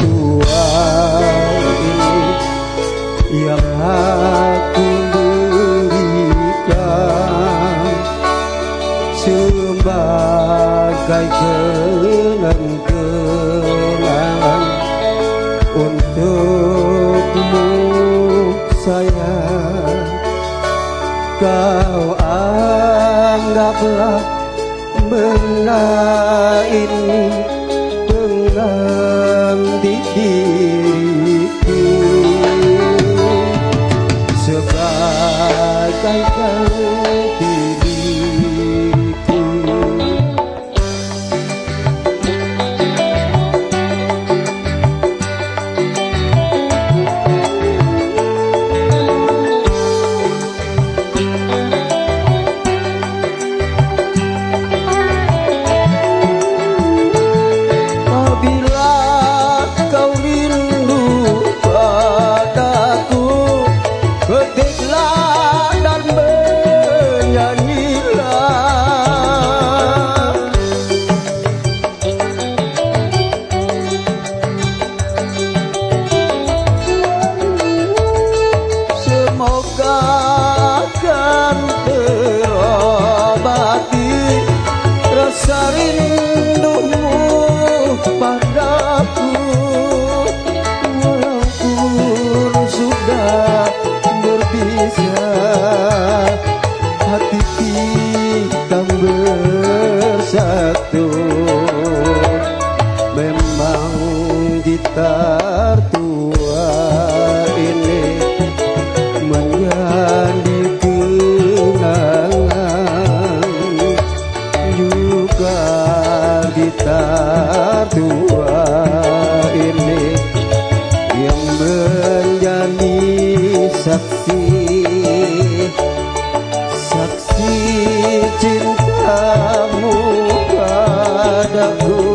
tua ini yang aku berikan sebagai kenang-kenangan untukmu sayang. Kau anggaplah benda Krishna da.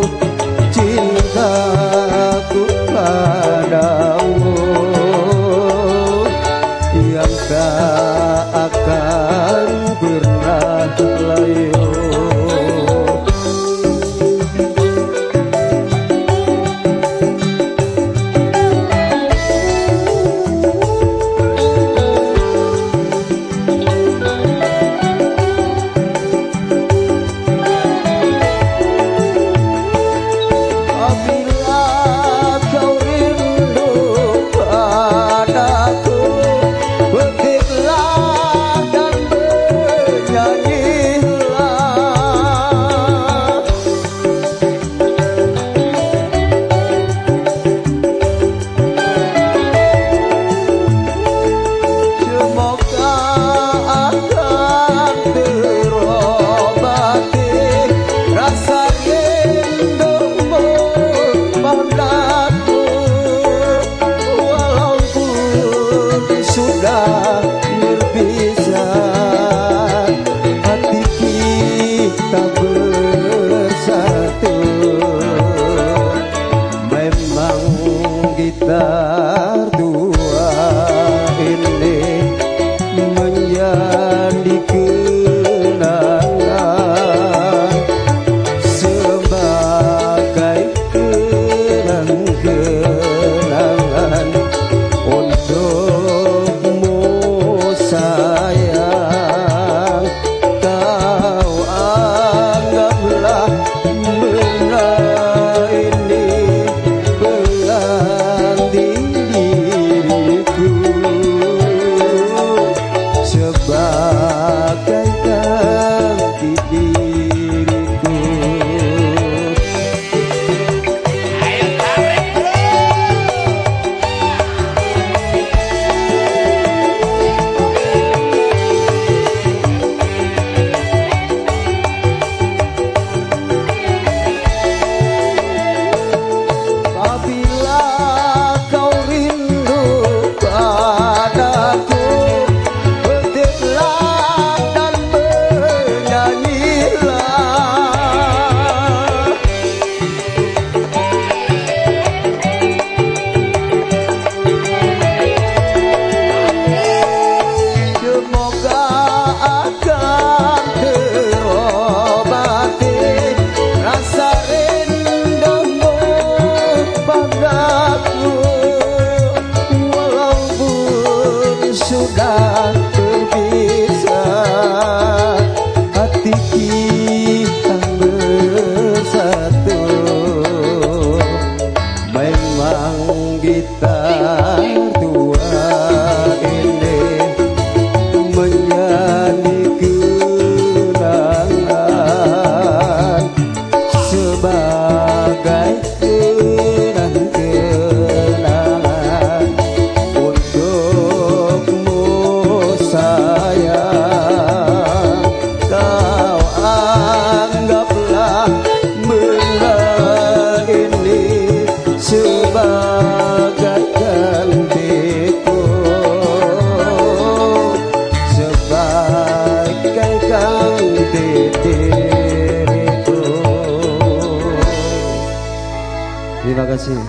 Terima kasih.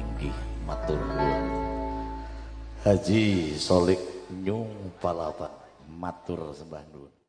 Inggih matur nuwun. Haji Solik Nyung Palapa matur sembah nuwun.